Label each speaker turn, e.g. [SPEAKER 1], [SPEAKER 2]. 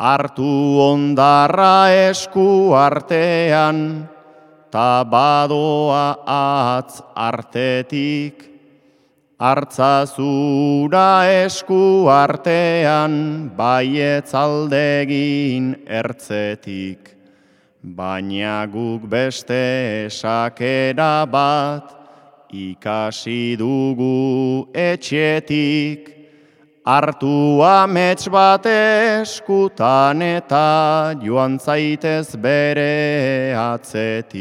[SPEAKER 1] Artu ondarra esku artean, ta badoa atz artetik. Artzazura esku artean, baietz aldegin ertzetik. Baina guk beste esakera bat, ikasi dugu etxetik. Artu amets bat eskutan eta joan zaitez bere atzetik.